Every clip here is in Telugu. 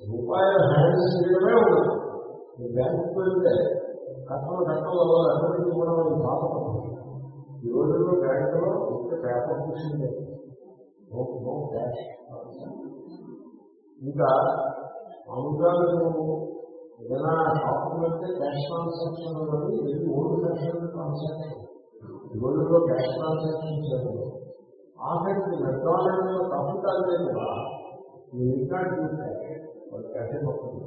రూపాయల హ్యాండ్స్ చేయడమే ఉండదు. ఈ బ్యాంకుకి వెళ్తే కట్టలు కట్టలు వల్ల కూడా మనం బాధపడుతుంది ఈ రోజుల్లో బ్యాంకులో ఒక పేపర్ కూర్చుంది. No cash. ఇంకా మామూలుగా మేము ఏదైనా షాప్కి వెళ్తే క్యాష్ ట్రాన్సాక్షన్ అనేది ఇది ఓల్డ్ ఫ్యాషన్ ట్రాన్సాక్షన్. ఈ రోజుల్లో క్యాష్ ట్రాన్సాక్షన్ చేయలేదు ఆఖరికి మెట్రాలజీలో తప్పుతారు కూడా ఈ రికార్డ్ చూస్తే వాళ్ళు క్యాషే పడుతుంది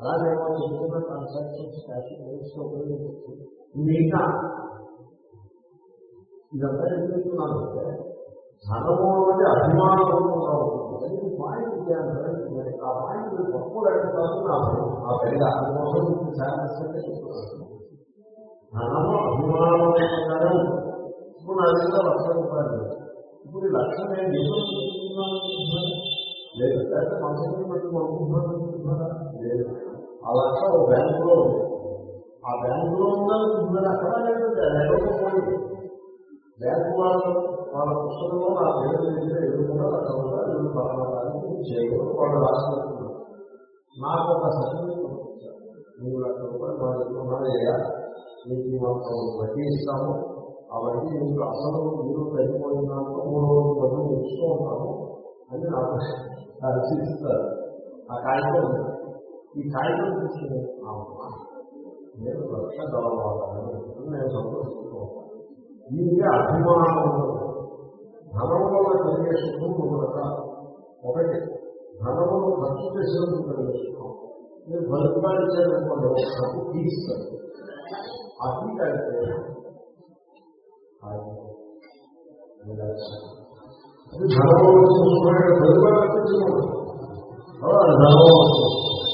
అలాగే వాళ్ళు చెప్తున్న ట్రాన్సాక్షన్స్ క్యాష్ పేమెంట్స్ ఉపయోగించవచ్చు. మిగతా ఇదంతా ఏం చెప్తున్నానంటే ధనము అనేది అభిమానంగా ఉంటుంది. పాయింట్ చేయాలి ఆ పాయింట్ తప్పు లేకపోతే ఆ పెద్ద అందుకోసం శాస్త్రంగా చెప్తున్నాను ధనము అభిమానంగానే ఉంటుంది ఇప్పుడు నా దగ్గర లక్ష రూపాయలు. ఇప్పుడు ఈ లక్ష నేను నిజం చెప్తున్నాను లేదు. లేకపోతే మనసుని పెట్టి కొనుక్కుంటున్నారా లేదు. ఆ లక్ష ఒక బ్యాంకులో ఉంది. ఆ బ్యాంకులో ఉందని అక్కడ లేదు. లేకపోతే బ్యాంకు వాళ్ళు వాళ్ళ పుస్తకంలో నా పేరు చేస్తే ఎదురుకుండా అక్కడ రూపాయలు ఎదురు పరమాటానికి చేయడం వాళ్ళు రాసినట్టున్నారు నాకు ఒక సర్టిఫికేట్ పంపించారు. మూడు లక్షల రూపాయలు మా దగ్గర ఉన్నాయా మీకు మాకు వడ్డీ ఇస్తాము. ఆ వడ్డీ మీకు అసలు మీరు తగ్గిపోయిన దాంట్లో మూడు రోజులు వడ్డీ ఇస్తూ ఉంటాము అని నాకు పరిశీలిస్తారు ఆ కాగితం ఈ కాగితం తీసుకుని నేను లక్ష గౌరవాలని నేను సంతోషిస్తూ దీనికి అభిమానం ధనం వల్ల కలిగే సుఖం ఒక రకాలు ఒకటి. ధనమును ఖర్చు చేసేందుకు కలిగే సుఖం. మీరు పది రూపాయలు ఇచ్చారనుకోండి ఒక ఖర్చు తీస్తారు ఆ తీట అయితే అది ధనము వచ్చిన సుఖం పది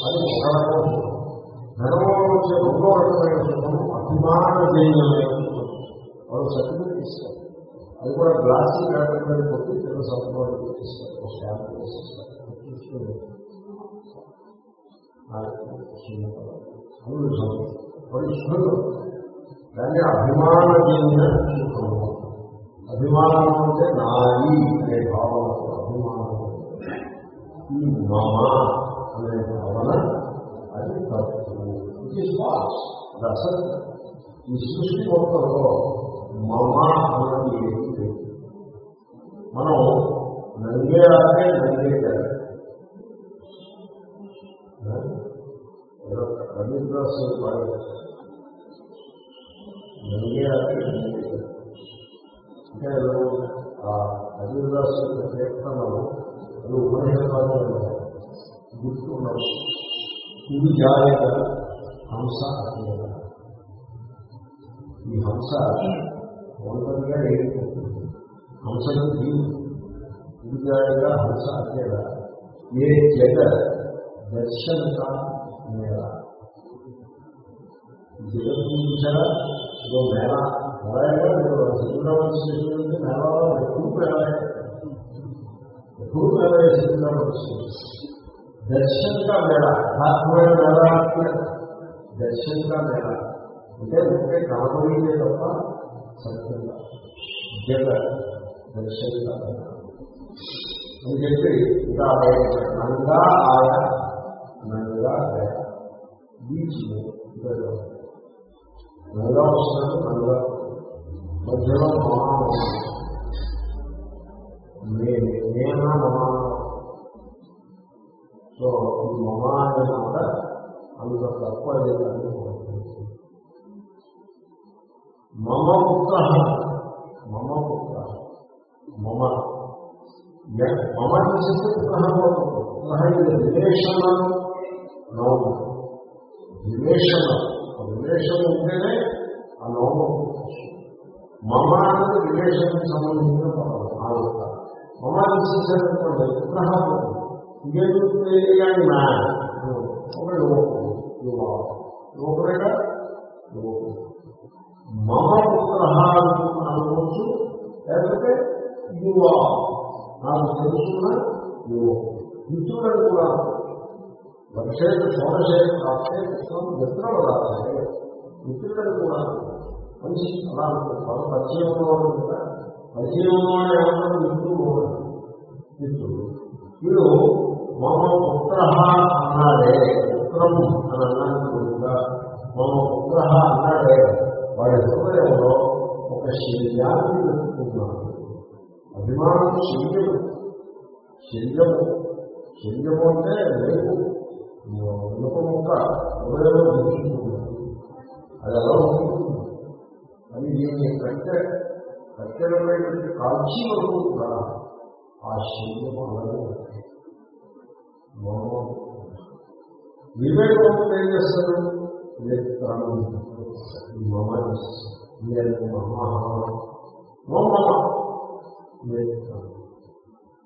అది ఒక రకం సుఖం. వచ్చే రెండో రకమైన సుఖం అభిమాన వాళ్ళు ఇస్తారు. అది కూడా గ్లాస్ పేపర్ కొట్టి చిన్న సంతకాలు ఇస్తారు. స్టాంప్ పరిశుభ్రం దాన్ని అభిమానజన్య సుఖము అభిమానం అంటే నాది అనే భావన అభిమానం ఈ మమ అనే భావన అది తప్పు. ఇట్ ఈస్ ఫాల్స్ అది అసత్యం ఈ సృష్టి మొత్తంలో మమ అన్నది ఏది లేదు మనం నంగే అంటే నంగే కాదు ఏదో రవీంద్రస్ నంగే అంటే నంగే కాదు అంటే ఏదో కీర్తనలు అది ఉపనిషత్తులు గుర్తున్నాడు ఇది జాయక హంస అజ్ఞత ఈ హంస ఒంటరిగా ఏడిపోతుంది హంసకు ఇది జాయక హంస అజ్ఞత ఏ జగ దర్శన మేళ జగత్తు చూసారా ఇదో మేళ అలాగే మీరు సికింద్రాబాద్ స్టేషన్ నుంచి మేళలో ఎప్పుడు మేళ ఎప్పుడు మేళ సికింద్రాబాద్ స్టేషన్ దర్శన్ కా మేళ యథార్థమైన మేళ అంటే దర్శన్ కా మేళ అంటే ఉంటే కనబడితే తప్ప సత్యంగా జగ దర్శన్ కా మేళ అని చెప్పి ఇంకా నంగా ఆయ నంగా ఆయ బీచ్ నంగా వస్తాడు నంగా మధ్యలో మమా నేనా మమా సో ఈ మమ అనే మాట అంత లేదని మమ పుత్ర మమ. పుత్ర మమ మమ చేసే పుత్ర పుత్ర ఇది రిలేషన్ నౌన్ రిలేషన్ రిలేషన్ ఉంటేనే ఆ లోపం మమ అనేది రిలేషన్ సంబంధించిన పదం మమాన్ని యొక్క మమ చేసేటటువంటి పుత్ర కానీ నా ఒక యువకుడు యువ యువకుడేగా యువకుడు మమ పుత్ర అనుకోవచ్చు లేకపోతే యువ. నాకు తెలుసుకున్న యువకుడు మిత్రులను కూడా వర్షేత షోడశేత రాస్తే పుస్తకం మిత్రులు రాస్తే మిత్రులను కూడా మంచి అలా ఉంటుంది పరిచయం పరిచయంలో కదా. పరిచయం ఉన్నవాడు ఏమన్నా మిత్రుడు మిత్రుడు వీడు మమ పుత్ర అన్నాడే పుత్రం అని అన్నట్టుగా మమ పుత్ర అన్నాడే వాడి హృదయంలో ఒక శరీరాన్ని పెట్టుకున్నాడు అభిమానం శల్యము శరీరము. శరీరము అంటే లేదు వెనుక ముక్క హృదయంలో దించుకుంటున్నాడు అది ఎలా ఉంటుంది అది దీన్ని కట్టె కట్టెలలో కాల్చి వరకు కూడా ఆ అలాగే ఏం మమ నేను మమ మమ నేత్రం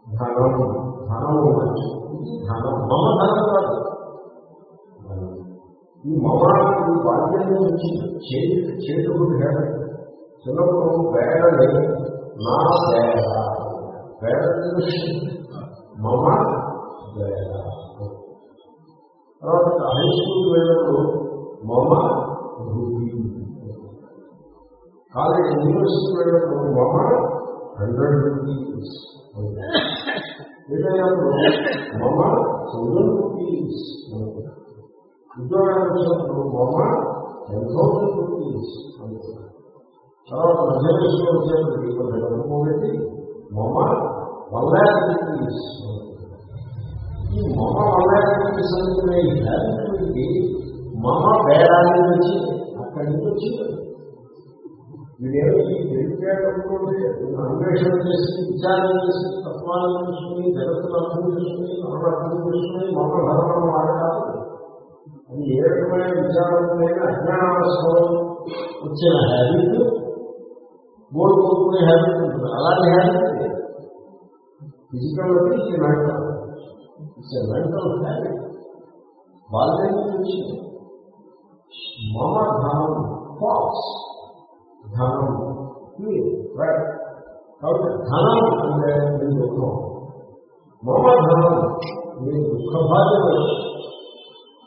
ధనం మంచి ధనం. మమ ధనం కాదు. ఈ ఈ వాక్యం నుంచి చేతి చేతుడు హ్యాబిట్ చిన్నప్పుడు పేడని నా పేడ పేడ మమ పేడ తర్వాత హై స్కూల్ వెళ్ళినప్పుడు మమ భూమి. కాలేజ్ యూనివర్సిటీ వెళ్ళినప్పుడు మమ హండ్రెడ్ రూపీస్. వెళ్ళినప్పుడు మమ థౌజండ్ రూపీస్. ఉద్యోగానికి వచ్చినప్పుడు మమ టెన్ థౌసండ్ రూపీస్ తర్వాత మధ్యప్రదేశ్లో వచ్చేప్పటికి కొంచెం డబ్బు పెట్టి మమ వన్ ల్యాక్ రూపీస్ ఈ మమ వల్లాకి సంబంధించి మమ వేదాన్ని నుంచి అక్కడి నుంచి వచ్చింది వీడేమో ఈ అన్వేషణ చేసి విచారణ చేసి తత్వాలను తెలుసుకుని జగత్తులు అర్థం చేసుకుని అర్థం చేసుకుని మమ ధర్మం వాడతారు అది ఏ రకమైన విచారం లేని అజ్ఞానావస్థలో వచ్చిన హ్యాబిట్ గోడు కోరుకునే హ్యాబిట్ ఉంటుంది. అలాంటి హ్యాబిట్ ఫిజికల్ అంటే ఇది మెంటల్ ఇట్స్ మెంటల్ హ్యాబిట్ వాళ్ళే నుంచి మమ ధనం ఫాల్స్ ధనం రైట్ కాబట్టి ధనం అంటే మీ దుఃఖం. మమ ధనం మీ దుఃఖ బాధ్యత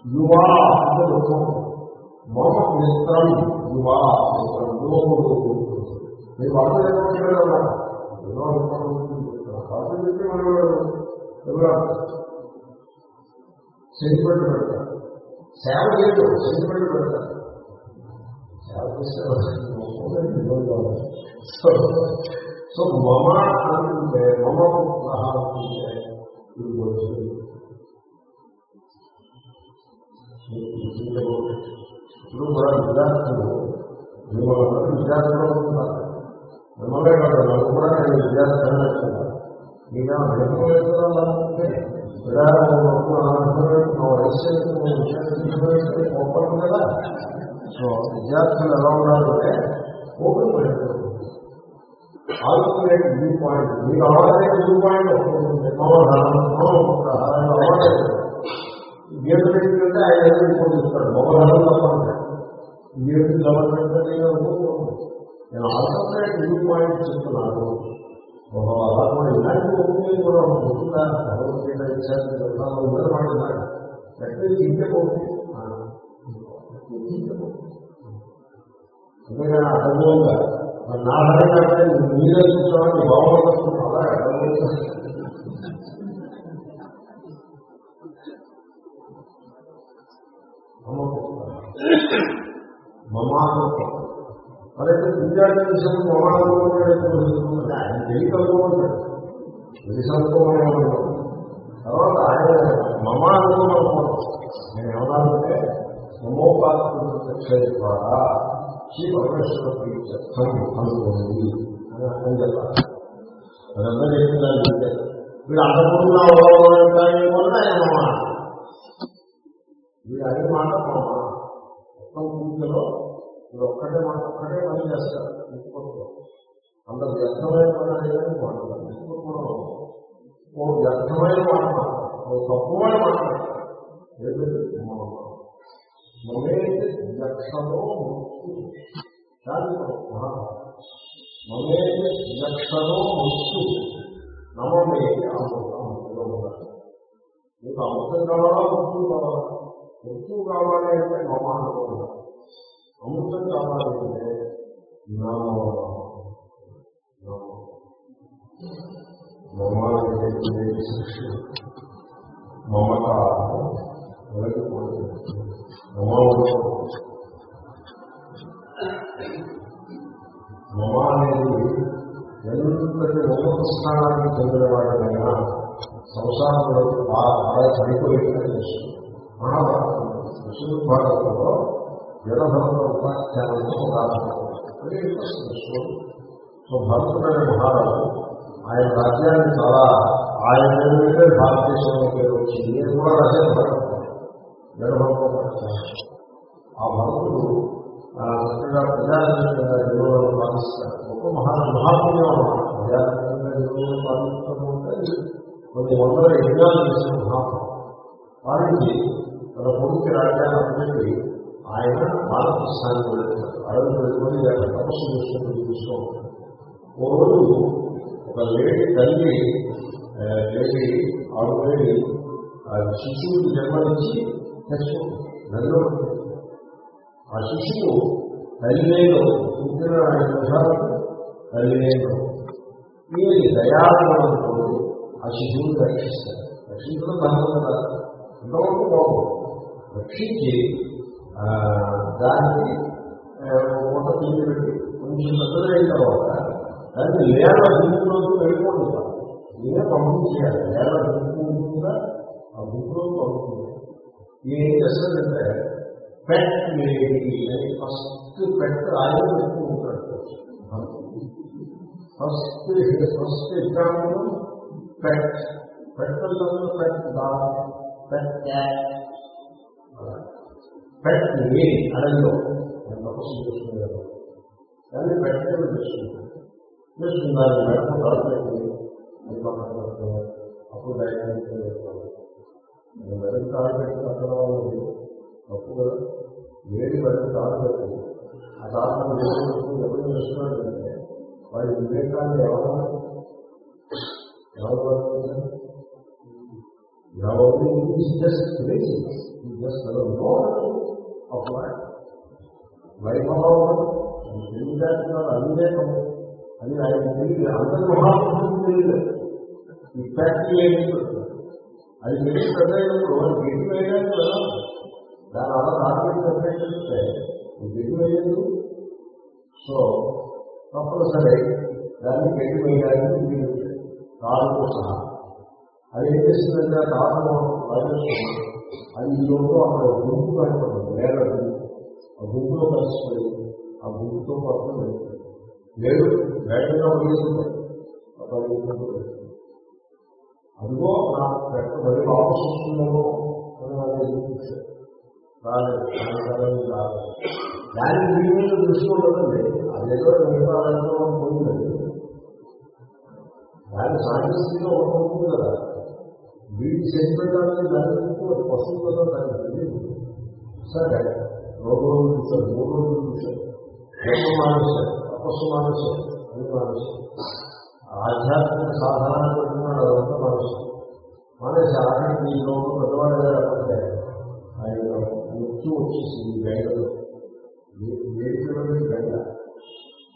యువా అంటే దుఃఖం మమ మిత్రం యువా మిత్రం యువకుడు మీ వాళ్ళు సెంటిమెంట్ పెడతారు. సేవ లేదు సెంటిమెంట్ పెడతారు. సేవ చేస్తే సో సో మమ అంటే మమ పుత్ర అనుకుంటే ఇప్పుడు మన విద్యార్థులు మిమ్మల్ని విద్యార్థులు ఉంటున్నారు మిమ్మల్నే కాదు నన్ను కూడా నేను విద్యార్థులు అంటున్నాను మీరేమో అనుకోలేదా అంటే ఓపెన్ కదా సో విద్యార్థులు ఎలా ఉన్నారంటే open mind alternate view point మీరు అవ్వడానికి వ్యూ పాయింట్ వస్తుంది గేటు ఏంటంటే ఆయన ఏదో పొందిస్తాడు మొబైల్ తప్పంటే గేటు గవర్నమెంట్ నేను ఆల్టర్నేట్ వ్యూ పాయింట్ చెప్తున్నాను. ఒక అలా ఇలాంటి ఒపీనియన్ కూడా ఉంటుందా భగవద్గీత ఇచ్చారు. ఉండదన్నమాట ఎక్కడ ఇంకే అందుకని అర్థంగా నా హరంగా మీరే చూసుకోవాలి బాగుంటుంది అలా అర్థంగా మమానుకం మరైతే విద్యార్థి విషయం మమానుకం ఆయన తెలియకలుగుతుంది తెలిసనుకోమని తర్వాత ఆయన మమ అనుకోమనుకోవడం నేను ఏమన్నానంటే మమోపాత్ర ద్వారా శ్రీ పరమేశ్వర ప్రీత్యర్థం అనుకోండి అని అర్థం చెప్పాలి అదంతా చెప్తున్నాను వీడు అంతకుండా ఏమో ఆయన మమ వీడు అదే మాట మమ మొత్తం పూజలో మీరు ఒక్కటే మాట ఒక్కటే పని చేస్తారు. ఇంకొకటి అంత వ్యర్థమైన పని అనేది మాట్లాడాలి ఓ వ్యర్థమైన మాట ఓ తప్పుమైన మాట మమే లక్షణో ముక్తి మమే లక్షణో ముక్తి నమమే అమృతంలో మీకు అమృతం కావాలా మృత్యు కావాలా? మృత్యు కావాలి అంటే మమ అమృతం కావాలి అంటే మమ మమత. మమ అనేది ఎంతటి ఉన్నత స్థానానికి చెందిన వాడినైనా సంసారంలో బాగా సరిపోయేట్టుగా చేస్తుంది. మహాభారతం విష్ణు భారతంలో జనభరత ఉపాఖ్యానంలో ఉదాహరణ సో భరతుడైన మహారాజు. ఆయన రాజ్యాన్ని చాలా ఆయన మీదే భారతదేశంలో పేరు వచ్చింది. నేను కూడా రాజే భరతం జనభరత ఉపాఖ్యానం ఆ భరతుడు ఆ, చక్కగా ప్రజారంగంగా నిర్వహణ పాటిస్తారు గొప్ప మహా మహాపుణ్యం అన్నమాట ప్రజారంగంగా నిర్వహణ అంటే కొన్ని వందల యజ్ఞాలు చేసిన మహాత్మ వారికి తన కొడుకు రాజ్యాన్ని అప్పచెప్పి ఆయన భారతస్థానికి వెళ్తారు అడవి వెళ్ళిపోయి ఆయన తపస్సు చేసుకుంటూ చూస్తూ ఉంటారు. ఓ రోజు ఒక లేడీ తల్లి ఆ, లేడీ ఆల్రెడీ ఆ శిశువుకి జన్మనిచ్చి తెచ్చుకుంటుంది నదిలో ఆ శిశువు తల్లిలో పుట్టిన ఐదు నిమిషాలకు తల్లిలో ఈ దయాలను ఆ శిశువుని రక్షిస్తారు రక్షించడం ధర్మం కదా. ఎంతవరకు బాగు రక్షించి ఆ, దానికి ఒక తిండి పెట్టి కొంచెం పెద్దదైన తర్వాత దాన్ని లేల గుంపులోకి వెళ్ళిపోతుంది నేనే పంపించేయాలి. లేల గుంపు కూడా ఆ గుంపులోకి పంపుతుంది ఈయన ఏం చేస్తాడంటే పెట్ లేడీ అని ఫస్ట్ పెట్ ఆయన ఉంటాడు. First first example pet. పెట్టల్లో pet dog pet cat pet అడవిలో? తపస్సు చేసుకునేది దాన్ని పెట్టడం చేసుకుంటాను చేసుకున్నాను మేడం పెట్టి అప్పుడు డైరెక్ట్ నేను కాలు తాడు పెట్టి పక్కన వాళ్ళు తప్పు కదా ఏడు మెడకు కాలు పెట్టింది ఆ కారణం ఎవరు చేస్తున్నాడు అంటే వాడి వివేకాన్ని ఎవరు ఎవరు ఎవరు జస్ట్ క్రేజీ జస్ట్ నో వైభవం తెలివితేటలు అవివేకం అని ఆయన తెలియదు అందరి మహాత్ములకు తెలియలేదు ఈ ఫ్యాక్టరీ అది తెలిసి పెద్దయినప్పుడు వాళ్ళు వేయడానికి వెళ్ళాలి దాని అలా రాత్రి చెప్పేటంటే గిడ్డి వేయదు సో తప్పనిసరి దాన్ని గడ్డి వేయడానికి వీలు సహా అది ఏం చేస్తుందంటే ఆ కారును అది ఈ లోపు అక్కడ గుంపు కనపడదు వేరే ఆ గుంపులో కలిసిపోయి ఆ గుంపుతో పాటు వెళ్తుంది లేదు వేగంగా పరిగెత్తుతుంది ఆ అదిగో నాకు పెట్ట మరి వాపసు వస్తుందేమో అని నాకు ఎదుర్కొచ్చాడు రాలేదు దాని కాలం మీ మీద దృష్టి ఉండదండి అదేదో మిగతా పోయిందండి. దాని సాంకేతికగా ఉంటుంది కదా. వీటి సెంటిమెంట్ అనేది దాని గురించి పశువు కదా దానికి తెలియదు సరే రెండు రోజులు చూశారు మూడు రోజులు చూశారు యోగం మానేశారు తపస్సు మానేశారు అది మానేశారు ఆధ్యాత్మిక సాధన పెట్టుకున్నాడు అదంతా మానేశారు మానేసి ఆఖరికి ఈ లోపల పెద్దవాడు లేకపోతే ఆయన మృత్యు వచ్చేసింది గైడలో వేడికలో గైడ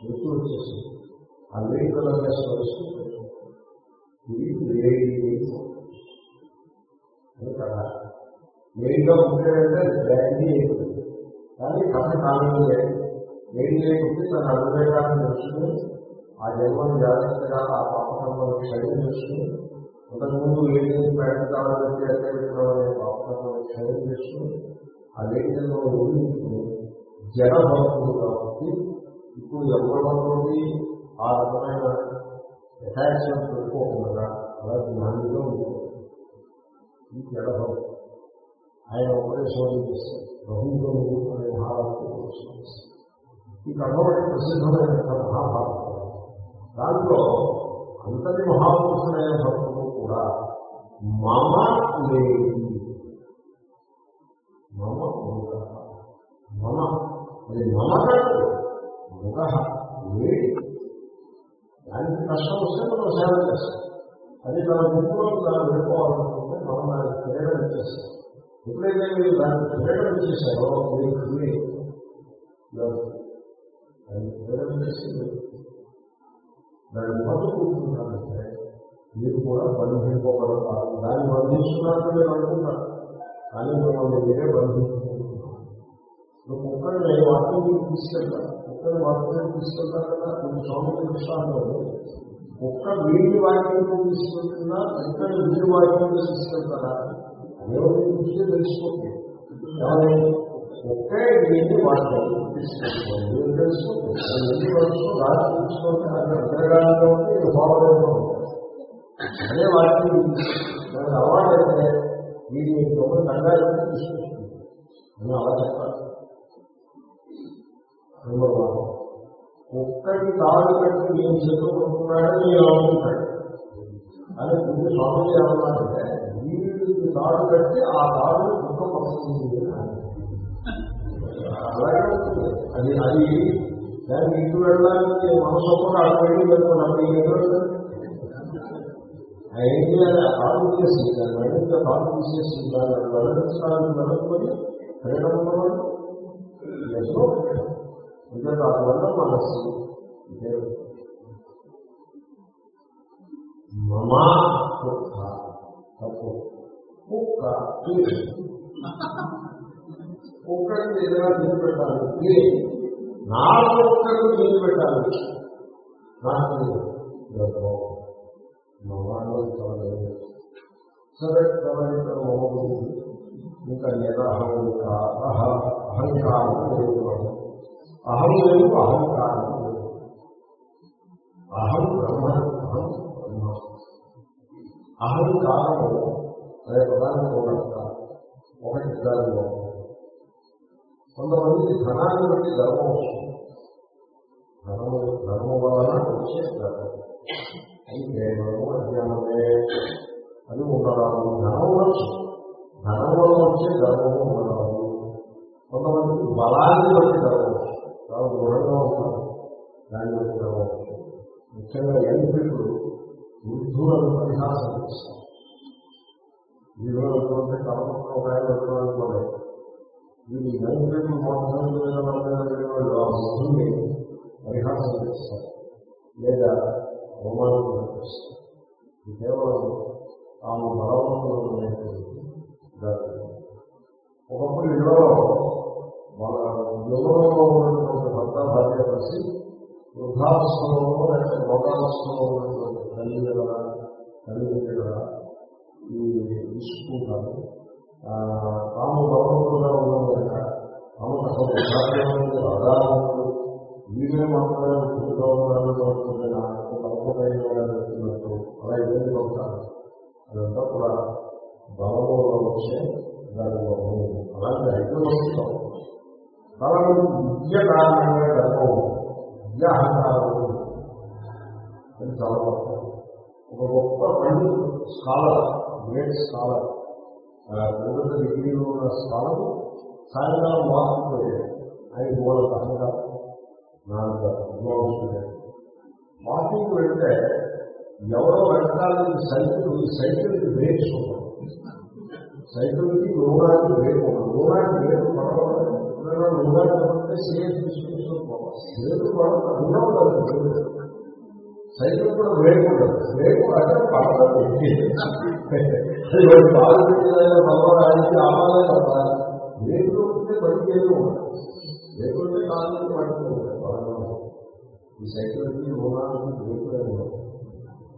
మృత్యు వచ్చేసింది ఆ వేడికలో స్మరిస్తూ ఇది వేడి అని కదా వేడిగా ఉంటాడంటే బ్యాగి కానీ కథ కాలం లేదు వేడి లేకపోతే తన అభిప్రాయాన్ని తెలుసుకుని ఆ జన్మను జాగ్రత్తగా ఆ పాపకర్మను క్షయం చేసుకుని అంతకుముందు లేని ప్రయత్నం కావాలంటే అనే పాపకర్మను క్షయం చేసుకుని ఆ వేడిలో ఊహించుకుని జన భక్తులు కాబట్టి ఇప్పుడు ఎవరిలోకి ఆ రకమైన అటాచ్మెంట్ పెట్టుకోకుండా అలా జ్ఞానిగా ఉంటుంది మీకు ఎడభవు ఆయన ఉపదేశం చేస్తారు రఘువులో అనే మహారాజు ఉపదేశం ఈ కథ ప్రసిద్ధమైన మహాభారతం. దాంట్లో అంతటి మహాపురుషులైన భక్తులు కూడా మమ లేని మమ ముగ మమ అది మమ కాదు ముగ లేడి దానికి కష్టం వస్తే మనం సేవ చేస్తాం. అది తన గుంపులో దాన్ని వెళ్ళిపోవాలనుకుంటే మనం దానికి ప్రేరణ ఇచ్చేస్తాం ఎప్పుడైతే మీరు దానికి ప్రేరణ ఇచ్చేసారో మీరు ఫ్రీ దాన్ని ప్రేరణ చేసి దాన్ని పట్టు మీరు కూడా బంధింపబడతారు దాన్ని బంధించుకున్నట్టు మీరు అనుకుంటారు కానీ మిమ్మల్ని మీరే బంధించుకుంటున్నాం నువ్వు వాక్యం వాకింగ్ తీసుకెళ్తాను కుక్కని వాకింగ్ తీసుకెళ్తాను కదా కొన్ని స్వామి దృష్టాంతం ఒక్క వీడి వాక్యం తీసుకుంటున్నా కుక్కని వీడి వాక్యం తీసుకెళ్తారా దేవుడి దృష్టి తెలిసిపోతుంది కానీ కుక్కే వీడిని వాకింగ్ తీసుకెళ్తుంది అది ఎందుకు రాజు తెలుసుకోండి అది అంతర్గానంగా ఉంటే ఇది ఫాలో అదే వాక్యం దానికి అలవాటు అయితే వీడి దొంగ కంగారు తీసుకొస్తుంది నేను అలా చెప్పాలి. ఒక్కటి కాదు కట్టి నేను చెప్పుకుంటున్నాడని నేను అనుకుంటాడు అని ముందు స్వామి ఏమన్నాడంటే వీడికి తాడు కట్టి ఆ తాడు కుక్క పడుతుంది అలాగే అది అది దానికి ఇంటి వెళ్ళడానికి మనసు కూడా అక్కడ వెళ్ళి వెళ్ళిపోయిన ఏం చేయాలి? తాడు దాన్ని వెంటనే తాడు తీసేసి దాన్ని వెళ్ళించడానికి వెళ్ళకపోయి ఫ్రీడమ్ అంటే దానివల్ల మనస్సు మమా కుక్క తప్పు. కుక్క కుక్కకి ఏదైనా తిని పెట్టాలి నా కుక్కకు తిని పెట్టాలి నాకు మమాలో చదవలేదు సరే చదవడం ఇంకా నిరహంకార అహంకారం అహం లేదు అహంకారం లేదు అహం బ్రహ్మ అహం బ్రహ్మ. అహంకారము అనే పదాన్ని చూడస్తారు ఒకటి గర్వం కొంతమంది ధనాన్ని బట్టి గర్వం వస్తుంది. ధనము ధనము వలన వచ్చే గర్వం అయితే మనము అజ్ఞానమే అది ఉండరాదు ధనం ఉండొచ్చు ధనం వల్ల వచ్చే గర్వము ఉండరాదు కొంతమంది బలాన్ని బట్టి గర్వం చాలా దృఢంగా ఉంటారు దాని యొక్క ముఖ్యంగా ఎంపీలు వృద్ధులను పరిహాసం చేస్తారు. వీళ్ళు ఎటువంటి కర్మకు ఒక ఆయన పెట్టుకోవాలి మీద వాళ్ళు ఆ వృద్ధుల్ని పరిహాసం చేస్తారు. లేదా అవమానం చేస్తారు. కేవలం ఆమె బలవంతులు ఒకప్పుడు ఇళ్ళలో వాళ్ళ యువలో ఉన్నటువంటి భర్త భార్య కలిసి వృద్ధావస్థలో లేకపోతే రోగావస్థలో ఉన్నటువంటి తల్లి గల తల్లి గల ఈ తీసుకుంటారు తాము గౌరవంగా ఉన్నాం కనుక తాము అసలు ఆధారములు వీరే మాత్రమే పుట్టుగా ఉన్నారని పడుతుంది నాకు కలపడైనట్టు అలా ఇబ్బంది పడతారు. అదంతా కూడా బలంలో వచ్చే దాని అలాంటి ఐదు వస్తాం కాబట్టి విద్య కారణంగా గర్వం విద్య అహంకారము అని చాలా ఒక గొప్ప పండితుడు స్కాలర్ గ్రేట్ స్కాలర్. ఉన్నత డిగ్రీలో ఉన్న స్కాలరు సాయంకాలం వాకింగ్ పోయాడు. ఆయన మూల అహంకారం నాకు వాకింగ్ వెళ్తే ఎవరో వెనకాల సైకిల్ సైకిల్కి బ్రేక్స్ ఉంటాయి సైకిల్కి లోనానికి బ్రేక్ ఉండదు లోనానికి బ్రేక్ పడవడం. లోనానికి పడితే సేఫ్ తీసుకుంటూ పోవాలి సైకిల్ కూడా బ్రేక్ ఉండదు బ్రేక్ అంటే పడదు. బాగా పడవడానికి ఆమాలే తప్ప బ్రేకులు ఉంటే బయటికి వెళ్ళి ఉండదు బ్రేక్ ఉంటే పడుతుంది ఈ సైకిల్కి లోనానికి బ్రేక్ ఉండదు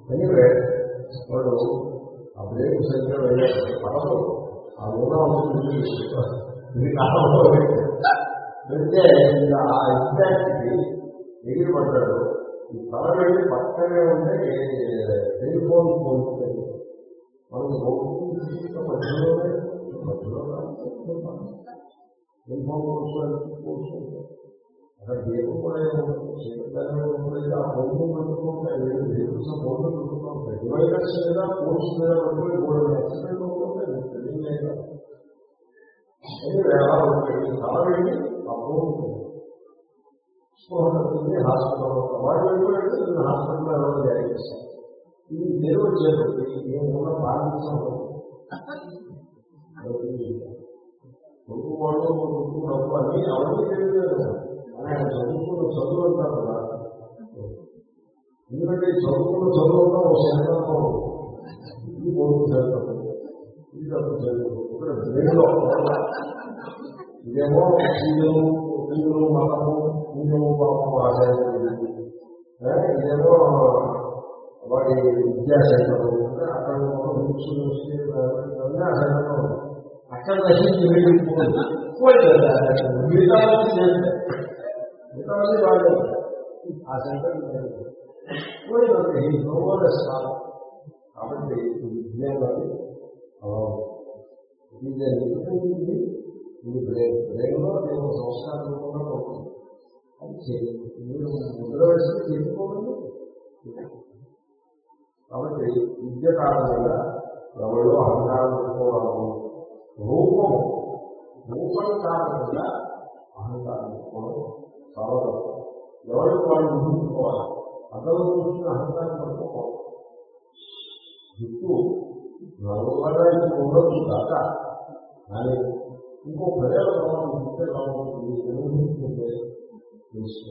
ఎనివే వాడు ఆ బ్రేక్ సైకిల్ వెళ్ళాడు పడదు ఆ లోనా ఉంటుంది ఇది కాలంలో వెళ్తే ఇంకా ఆ ఎగ్జాక్ట్కి ఎగిరి పడ్డాడు ఈ తల వెళ్ళి పక్కనే ఉంటే టెలిఫోన్ పోల్చుతుంది మనకు రోడ్డు మధ్యలోనే మధ్యలో టెలిఫోన్ పోల్చుకుంటే అక్కడ దీపం కూడా చీకటిగానే ఆ పెట్టుకుంటే పెట్టుకుంటాం డివైడర్స్ మీద పోల్స్ మీద పెట్టుకుని మూడు యాక్సిడెంట్ అవుతుంటే తెలియలేదు. ఉంటుంది తల వెళ్ళి ఆ ఉంటుంది స్పృహ తగ్గింది హాస్పిటల్ వాళ్ళు వెళ్ళిపోయాడు నేను హాస్పిటల్లో ఎవరో జాయిన్ చేశాను ఇది నేను వచ్చేటప్పుడు నేను కూడా పాటించడం కొడుకు వాళ్ళు ముందు డబ్బు అని ఎవరికి తెలియలేదు అని ఆయన చదువుకున్న చదువు అంతా కూడా ఎందుకంటే చదువుకున్న చదువు అంతా ఒక శాతం ఇది కొడుకు చదువు ఇది డబ్బు చదువు ఇక్కడ బ్రెయిన్లో ఇదేమో పూజలు పూజలు మతము పూజలు పాపం ఆచార్యం ఇదేమో వాడి విద్యాశాఖలు అక్కడ బుక్స్ చూసి ఇవన్నీ ఆ సెంటర్లో ఉన్నాయి. అక్కడ నశించి వెళ్ళిపోయింది పోయింది మిగతా వాళ్ళు చేస్తే మిగతా వాళ్ళు వాళ్ళు ఆ సెంటర్ పోయింది ఈ నోవలెస్ కాదు కాబట్టి ఈ విజ్ఞానాన్ని అలా ఉంది. ఇది ఎందుకంటే మీ బ్రెయిన్ బ్రెయిన్లో నేను సంస్కారం రూపంలో ఉంటుంది అది మీరు ముద్ర వేసి చేసుకోవాలి కాబట్టి విద్య కారణంగా ఎవరిలో అహంకారం పెట్టుకోవడం రూపం రూపం కారణంగా అహంకారం పెట్టుకోవడం చాలా తప్పు. ఎవరికి వాళ్ళు ఊహించుకోవాలి? అందరూ చూసిన అహంకారం పట్టుకోవాలి. జుట్టు నలుగురుగా ఇది ఉండొచ్చు కాక కానీ ఇంకో ప్రజల కావాలి ఊహించుకుంటే తెలుసు.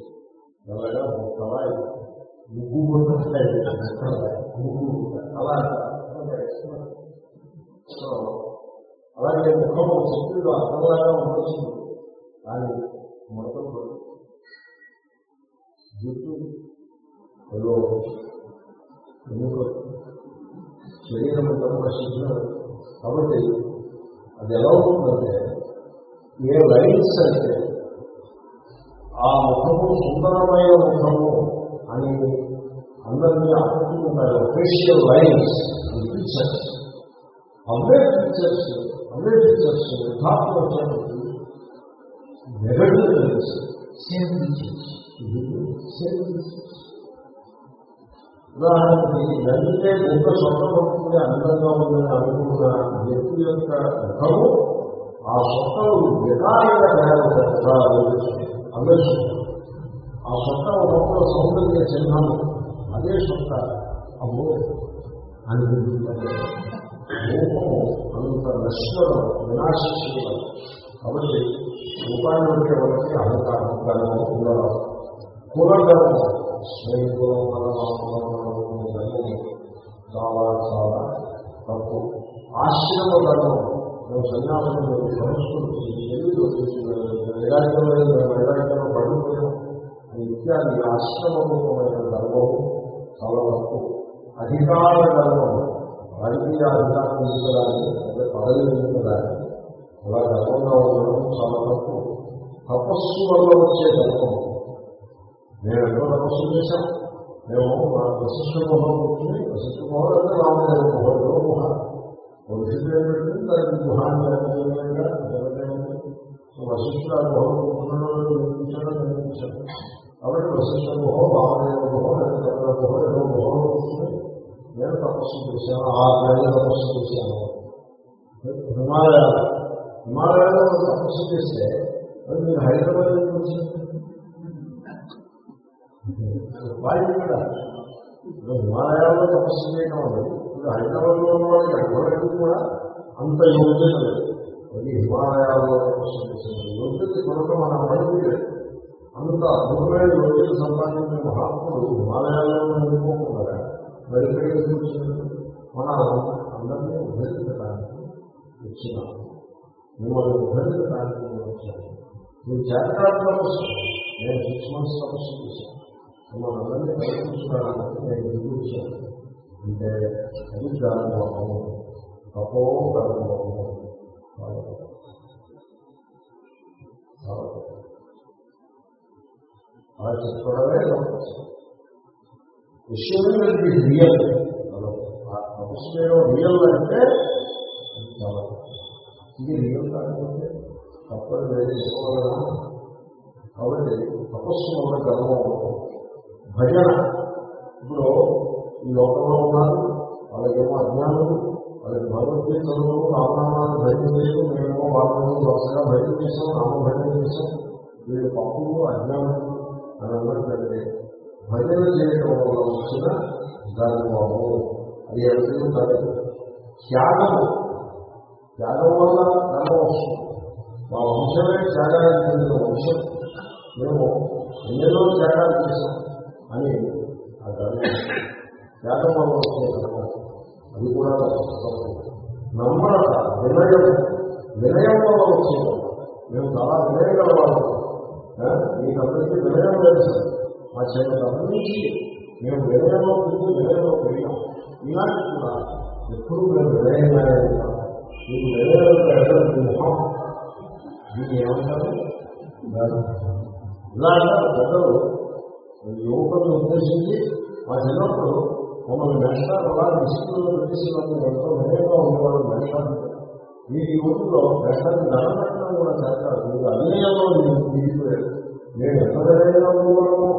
ముగ్గు ముగ్గు అలా సో అలాగే ముఖం శక్తులు అర్థంలాగా ఉండొచ్చు. కానీ మొత్తం జుట్టు ఏదో ఎందుకు శరీరం ప్రశ్న కాబట్టి అది ఎలా ఉంటుందంటే ఏ లైన్స్ అంటే ఆ ముఖము సుందరమైన ముఖము అని అందరినీ ఆకట్టుకుంటారు ఫేషియల్ లైన్స్ పిక్చర్స్ అవే పిక్చర్స్ అవే పిక్చర్స్ యథార్థం వచ్చేటప్పుడు negative same features same features ఉదాహరణకి వెంటనే ముఖ సొంత పడుతుంది అందంగా ఉందని అనుకున్న వ్యక్తి యొక్క ముఖము ఆ సొట్టలు విధానంగా తయారవుతాయి అందరూ ఆ సొట్ట ఒకప్పుడు సౌందర్య చిహ్నం అదే సొట్ట అమ్మో. అని రూపము అంత నశ్వరం వినాశించడం కాబట్టి రూపాన్ని ఉంటే వాళ్ళకి అహంకారం గర్వం ఉండడం కులగర్వం స్నేహితులం చాలా చాలా తప్పు. ఆశ్రమ గర్వం మేము సన్యాసం సంస్కృతి తెలుగు వైరాగ్యం వైరాగ్యం పడిపోయాం ఇత్యాది ఆశ్రమరూపమైన గర్వము చాలా తప్పు అధికార గర్వం రాజకీయ అధికారం తీసుకోవడానికి అంటే పదవి తీసుకోవడానికి అలా గర్వంగా ఉండడం చాలా తప్పు తపస్సు వల్ల వచ్చే గర్వం నేను ఎంతో తపస్సు చేశాను మేము మా వశిష్ఠ మొహం కూర్చుని వశిష్ఠ మొహం అంటే రామదేవ గుహ దానికి గుహాంతరంగా వశిష్ఠ గుహ కాబట్టి వశిష్ఠ గుహ రామదేవ గుహ లేదా గుహ ఏదో గుహలో కూర్చుని నేను తపస్సు చేశాను ఆ నెల తపస్సు చేశాను హిమాలయాలు హిమాలయాలు తపస్సు చేస్తే అది మీరు హైదరాబాద్ నుంచి వచ్చింది వాళ్ళు కూడా హిమాలయాల్లో తపస్సు చేయడం అనేది ఇప్పుడు హైదరాబాద్లో ఉన్న వాళ్ళకి ఎవరికి కూడా అంత యోగ్యత లేదు. అది హిమాలయాల్లో తపస్సు యోగ్యత కొరకు మన మనకి అంత అద్భుతమైన యోగ్యత సంపాదించిన మహాత్ములు హిమాలయాల్లో ఉండిపోకుండా మరి ఇక్కడికి కూర్చున్నారు అందరినీ ఉద్ధరించడానికి వచ్చిన మిమ్మల్ని ఉద్ధరించడానికి వచ్చాను. మీరు చేతకాల నేను సిక్స్ మంత్స్ తపస్సు చేశాను. మిమ్మల్ని అందరినీ ప్రయత్నించడానికి నేను ఎందుకు వచ్చాను అంటే అది గర్వము తపో గర్వము అలా చెప్పుకోవడమే తపస్సు విషయం రియల్. తపస్సు చేయడం రియల్ అంటే ఇది రియల్ కాకపోతే తప్పని వేరే చెప్పగలరా కాబట్టి తపస్సు ఉన్న కర్మం భజన. ఇప్పుడు ఈ లోకంలో ఉన్నారు. వాళ్ళకేమో అజ్ఞానులు వాళ్ళకి భగవద్గీత చదువు రామనామాన్ని భయం చేయడం మేమేమో వాళ్ళని వరుసగా భయం చేసాం రామ భయం చేసాం వీళ్ళు పప్పులు అజ్ఞానం అని అన్నట్లయితే భజన చేయడం వల్ల వచ్చిన గర్వము అది ఎవరికి కాదు త్యాగము. త్యాగం వల్ల ధర్మం వస్తుంది. మా వంశమే త్యాగానికి చెందిన వంశం. మేము ఎన్నెన్నో త్యాగాలు చేశాం. అని ఆ గర్వం త్యాగం అది కూడా తప్పు వినయం వినయంలో వల్ల వచ్చింది మేము చాలా వినయం గలవాళ్ళం ఆ, మీకందరికీ వినయం లేదు సార్ మా చిన్నతనం మేము వినయంలో పుట్టి వినయంలో పెరిగాం ఇలాంటి కూడా ఎప్పుడు మేము వినయంగా ఉంటాం మీకు వినయంలో పెట్టడం మొహం మీకు ఏమంటారు ఇలా అంటారు పెద్దలు యువకులను ఉద్దేశించి మా చిన్నప్పుడు మమ్మల్ని మెషాలు అలా నిశ్చితంలో పెట్టేసి వాళ్ళు ఎంతో వినయంగా ఉండేవాళ్ళు మెషాలు మీరు ఈ ఊళ్ళో మెషాన్ని ధనపెట్టడం కూడా చేస్తారు. మీరు అన్యాయంలో దిగిపోయారు మేము ఎంత వినయంగా ఉండేవాళ్ళము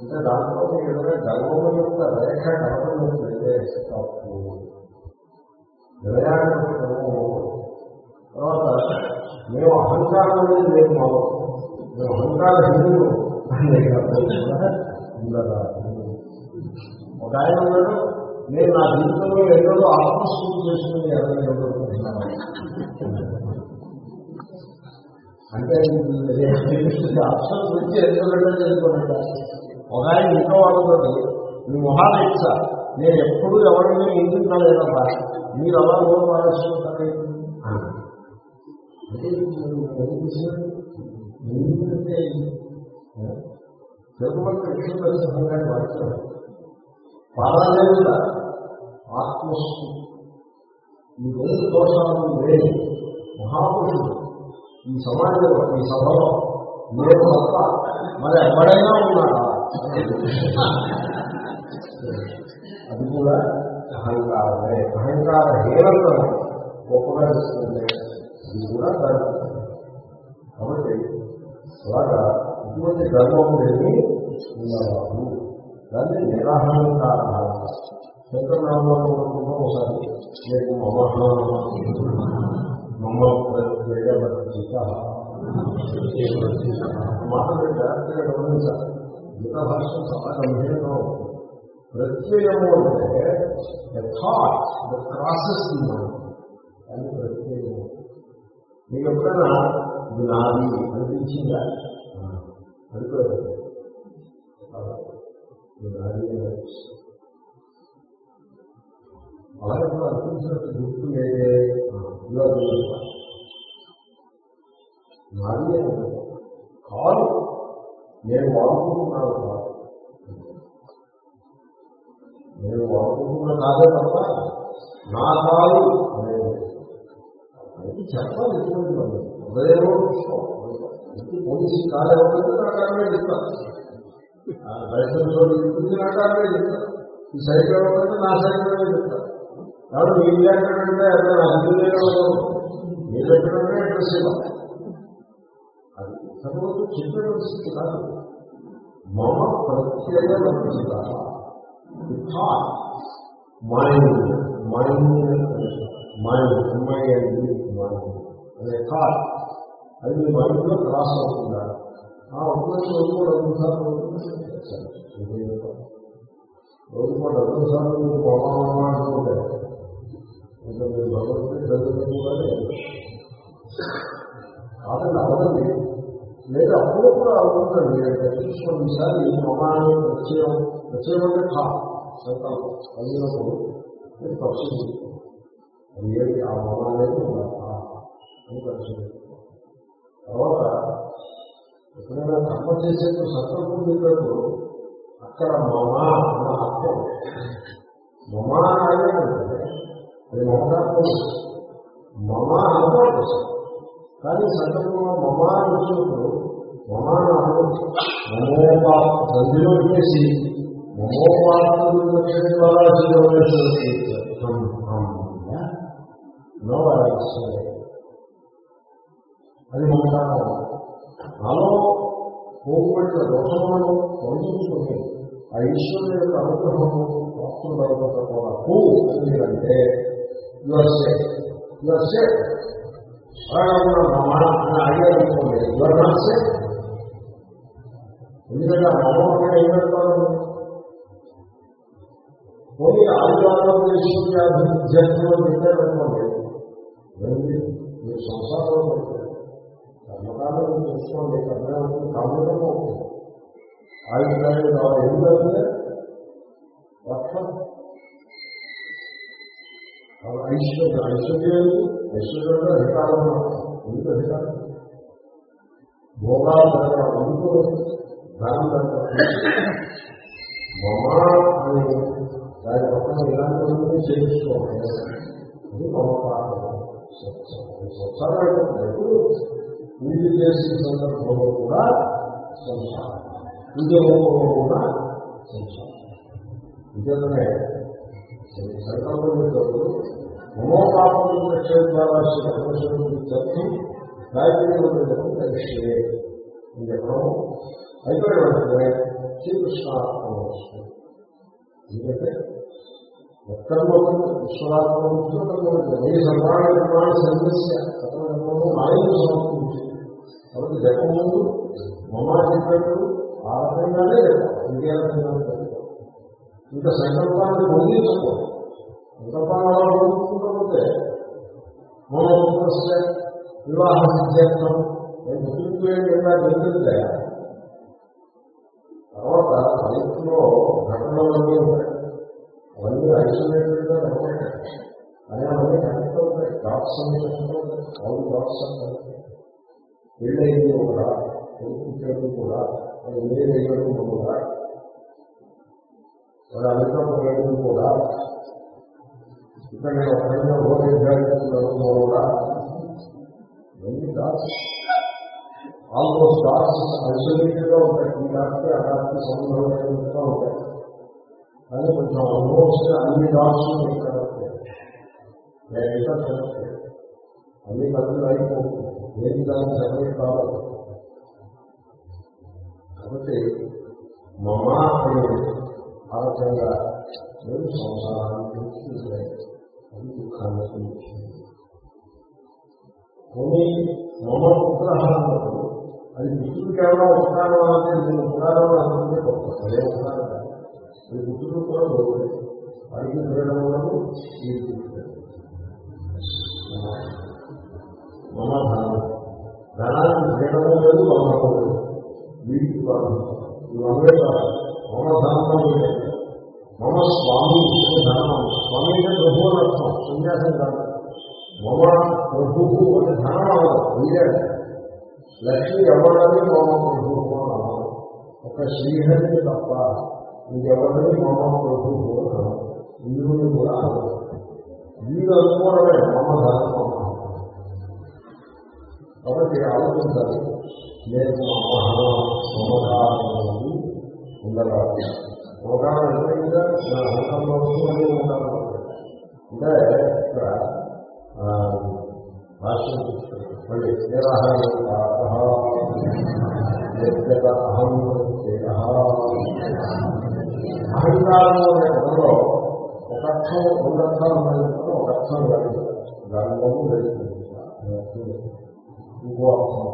అంటే దాంట్లో మీకు ఏదైనా గర్వం యొక్క రేఖ కనపడినట్లయితే తప్పు. వినయానికి తర్వాత మేము అహంకారం అనేది లేదు మాకు. మేము అహంకారం హిందువు అనే ఉండదా ఒక ఆయన ఉన్నాడు నేను నా జీవితంలో ఎన్నో ఆత్మస్థూతి చేసుకుని ఎదగలుగుతున్నాను అంటే అక్షరం గురించి ఎందుకంటే చేసుకోండి ఒక ఆయన ఇంట్లో వాళ్ళతో మీ మొహాలు ఇచ్చా నేను ఎప్పుడు ఎవరిని ఇంటికి లేదమ్మా మీరు అలా లోన్ వాడేసుకుంటారు అంటే ఎందుకంటే తిరుమల కృష్ణ సంఘాన్ని వాడుతున్నారు. పారాదేవుల ఆత్మస్సు ఈ రెండు దోషాలను లేని మహాపురుషుడు. ఈ సమాజంలో ఈ సభలో నేను తప్ప మరి ఎవరైనా ఉన్నాడా? అది కూడా అహంకారమే. అహంకార హీనంగా గొప్పగా ఇస్తుంది అది కూడా దాని కాబట్టి అలాగా ఇటువంటి ధర్మం లేని ఉన్నవారు దాన్ని నిరాహంకార శంకరనామంలో ఒకసారి నేను మమ మమ్మ ప్రత్యేక మాట జాగ్రత్తగా గమనించాలి మిగతా భాష చాలా గంభీరంగా ఉంటుంది ప్రత్యయము అంటే థాట్ ద ప్రాసెస్ ప్రత్యయము మీకు ఎప్పుడైనా ఇది నాది అనిపించిందా అనుకోలేదు ఇది నాది అలాగే కూడా గుర్తు లేదే నాది కాదు నేను వాడుకుంటున్నాను కాదు. నేను వాడుకుంటున్న కాదే తప్ప నా కాదు అనేది. చెప్పాలి ఎటువంటి వాళ్ళు ఉదయమో ఇంటి పోలీసు కాలు ఎవరైతే నా కారణమే చెప్తాను లైసెన్స్ వాళ్ళు ఇస్తుంది చెప్తారు ఈ సైకిల్ ఎవరైతే నా సైకిల్ చెప్తారు కాబట్టి మీరు ఎక్కడంటే అక్కడ అందులో మీరు ఎక్కడంటే అడ్రస్ ఇవ్వాలి అది తర్వాత చెప్పే పరిస్థితి కాదు మమ ప్రత్యేక థాట్ మైండ్ మైండ్ మైండ్ ఎంఐ మైండ్ అనే థాట్ అది మీ మైండ్లో క్రాస్ అవుతుందా? ఆ ఒక్కసారి రోజు కూడా రెండు సార్లు రోజు కూడా రెండు సార్లు మీరు పోవాలన్నా అనుకుంటే ఇంకా మీరు భగవంతుని చదువుకుంటే కాదండి అవదండి లేదా అప్పుడు కూడా అవుతుందండి. అంటే చూసుకోండి ఈసారి ఈ మమాన్ని ప్రత్యయం ప్రత్యయం అంటే ఖా సంకల్పం అయినప్పుడు మీరు పరిశీలించుకోండి అది ఏంటి ఆ మమ అనేది ఉందా అని పరిశీలించుకోండి తర్వాత ఎప్పుడైనా తప్ప చేసేప్పుడు సంకల్పం ఉండేటప్పుడు అక్కడ మమ అన్న అర్థం మమ అనేది అది మమకాత్వం మమ అనుకోవచ్చు కానీ సంకల్పంలో మమ అని వచ్చినప్పుడు మమ మమోపా సంధిలో చేసి మమోపాత్రుల ద్వారా అది మమకారం నాలో పోగొట్టిన దోషములను తొలగించుకుని ఆ ఈశ్వరుని యొక్క అనుగ్రహము ప్రాప్తుల తర్వాత కూడా who your safe your safe అడిగారనుకోండి your not safe ఎందుకంటే ఆ ఏం పెడతారు పోనీ ఆదివారం ఈశ్వరుని అభివృద్ధి మీరు సంసారంలో పెట్టారు కర్మకాండం చేసుకోండి కర్మకాండం కామకం అవుతుంది ఆయుర్దాయం కావాలి. ఏం ఏంటంటే వర్షం ఐశ్వర్యం ఐశ్వర్యం ఐశ్వర్యంలో అధికారం ఎందుకు అధికారం? భోగాలు పెరగడం ఎందుకు దాని పెరగడం మమ అని దాని పక్కన ఇలాంటి చేయించుకోవాలి. అది మమకారం సంసారం పూజ చేసిన సందర్భంలో కూడా సంసారం. ఉద్యోగంలో కూడా సంసారం. ఇంకేతనే సంకల్పం చేసేటప్పుడు మమోపాపం క్షేత్రాలు గాయత్రి కలిసి. అని చెప్పడం అయిపోయిన వెంటనే శ్రీకృష్ణాత్మ వస్తుంది. ఎందుకంటే ఎక్కడో విశ్వనాత్మ ఏ సమస్య కాబట్టి జపం ముందు మమా చెప్పినప్పుడు ఆ రకంగానే ఇంకే రకంగా ఇంకా సంకల్పాన్ని పొందించుకో. సంకల్పాన్ని అలా పొందుకుంటే మోహస్య వివాహ సిద్ధాంతం నేను గుర్తించేయంగా జరిగితే తర్వాత లైఫ్లో ఘటనలన్నీ ఉంటాయి. అవన్నీ ఐసోలేటెడ్గా గా ఉంటాయి కానీ అవన్నీ కనెక్ట్ అవుతాయి. డాట్స్ అన్ని కనెక్ట్ అవుతాయి. ఆల్ డాట్స్ అంటారు పెళ్ళయింది కూడా కొడుకు కూడా ఇంజనీర్ అయ్యడం కూడా వాడు అనుకోవడం కూడా ఇక్కడ నేను ఒకరైనా ఓ నిర్ధారించడం కూడా ఇవన్నీ డాట్స్ ఆల్మోస్ట్ డాట్స్ ఐసోలేటెడ్ ఉంటాయి. ఈ డాట్కి ఆ డాట్కి సంబంధంగా ఉంటాయి. కానీ కొంచెం ఆల్మోస్ట్ అన్ని డాట్స్ ఇక్కడ అన్ని కథలు అయిపోతుంది ఏది దాని సమయం కావాలి కాబట్టి మమ అనే ఆ రకంగా నేను సంసారాన్ని అది దుఃఖాన్ని పొందుతుంది కొన్ని మమ పుత్ర అది బుద్ధుడు కేవలం ఉపకారం అంటే నేను ఉదాహరణ అనుకుంటే గొప్ప అదే ఉదాహరణ అది బుద్ధుడు కూడా గొప్పది వాడికి తిరగడం వల్ల మమ ధనం లేదు బంధం లేదు వీటికి వాళ్ళు ఇవన్నీ కాదు లేదు ధనం మమ స్వామి ధనం స్వామి అంటే ప్రభు అని అర్థం సన్యాసం కాదు మమ ప్రభువు అని ధనం అవ్వదు మీరే లక్ష్మి ఎవరని మమ ప్రభువు అన్నారు ఒక శ్రీహరిని తప్ప ఇంకెవరిని మమ ప్రభువు అన్నారు ఇంద్రుని కూడా అన్నారు వీళ్ళు అనుకోవడమే మమ ధర్మం కాబట్టి ఆలోచించాలి. నేను మమకారం ఉండరాదు. అవగాహన ఎంతైందా నా అహంకారంలో వస్తుంది ఉండాలి అంటే ఇక్కడ భాష్యం మళ్ళీ అహం అహంకారంలో పదంలో ఒక అర్థం రెండు అర్థాలు ఉన్నాయి. ఒక అర్థం లేదు దానిలో లేదు. ఇంకో అర్థం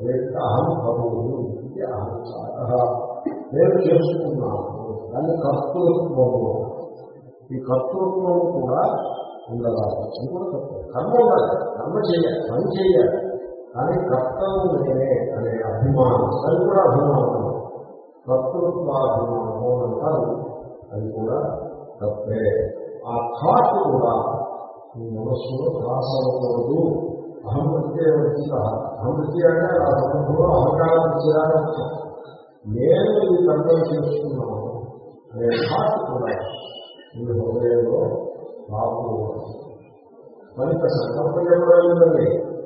లేక అహం కరువులు ఇది అహంకార నేను చేసుకున్నాను దాన్ని కర్తృత్వము ఈ కర్తృత్వం కూడా ఉండరాదు అది కూడా తప్పు కర్మ ఉండాలి. కర్మ చేయాలి పని చేయాలి కానీ కర్తవ్యం నేనే అనే అభిమానం అది కూడా అభిమానం కర్తృత్వాభిమానము అంటారు అది కూడా తప్పే. ఆ థాట్ కూడా మీ మనస్సులో క్రాస్ అహం ప్రత్యేక అహం ప్రత్యేక అంటే ఆ సందర్భంలో అహంకారం చేయాలని నేను ఈ కంట్రోల్ చేస్తున్నాను నేను థాట్ మీ హృదయంలో రాకూడదు మరి సంకల్పం చెప్పడం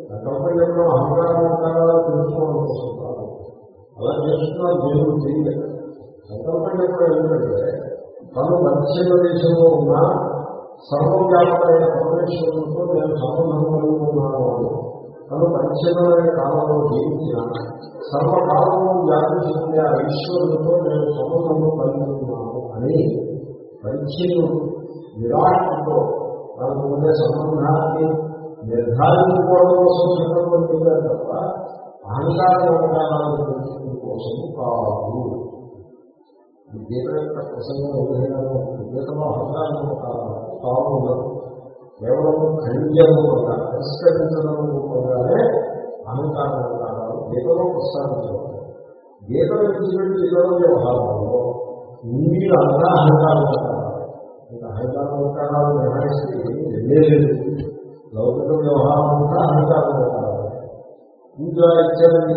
సంకల్పం చెప్పడం అహంకారం ఉంటారా తెలుసుకోవడం కోసం అలా చేస్తున్నా దేవుడు తెలియదు సంకల్పం చెప్పడం ఏంటంటే తను మధ్య దేశంలో ఉన్న సర్వవ్యాపమైన పరమేశ్వరులతో నేను సంబంధం కలిగి ఉన్నాను. అని తను పరిచ్ఛిన్నమైన కాలంలో జీవించిన సర్వకాలంలో వ్యాపించిన ఆ ఈశ్వరులతో నేను సంబంధం కలిగి ఉన్నాను అని పరిచ్ఛిన్నుడు విరాటంతో తనకు ఉండే సంబంధాన్ని నిర్ధారించుకోవడం కోసం సంకల్పం చేయాలి తప్ప అహంకార అహంకారాలను పెంచడం కోసం కాదు. గీత యొక్క ప్రసంగం ఏదైనా గీతలో అహంకారం కావు ఉండదు కేవలం ఖండ్యము వల్ల తిరస్కరించడం రూపంగానే అహంకార అహంకారాలు గీతలో ప్రస్తావించబడతాయి గీత విడిచిపెట్టి ఇతర వ్యవహారంలో మీరు అంతా అహంకారం అహంకార వ్యవహారాలు ఉపకారాలు నిర్వహిస్తే రెండే లౌకిక వ్యవహారం అంతా అహంకారం ఉపకారాలు పూజ ఇచ్చేది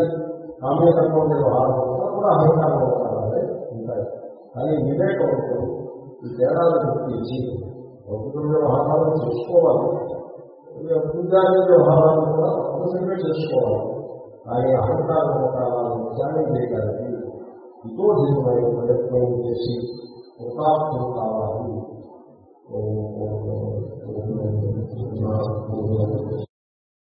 కామ్యకర్మ వ్యవహారం అంతా కూడా అహంకారం ఉపకారాలే ఉంటాయి. కానీ వివేకవంతుడు ఈ తేడాలు గుర్తించి భౌతిక వ్యవహారాలు చేసుకోవాలి. పూజారి వ్యవహారాలు కూడా తప్పనిసరిగా చేసుకోవాలి. కానీ అహంకారం కాలాలు నిజాన్ని చేయడానికి ఇతో దీనిపై ప్రయత్నం చేసి కృతార్థం కావాలి.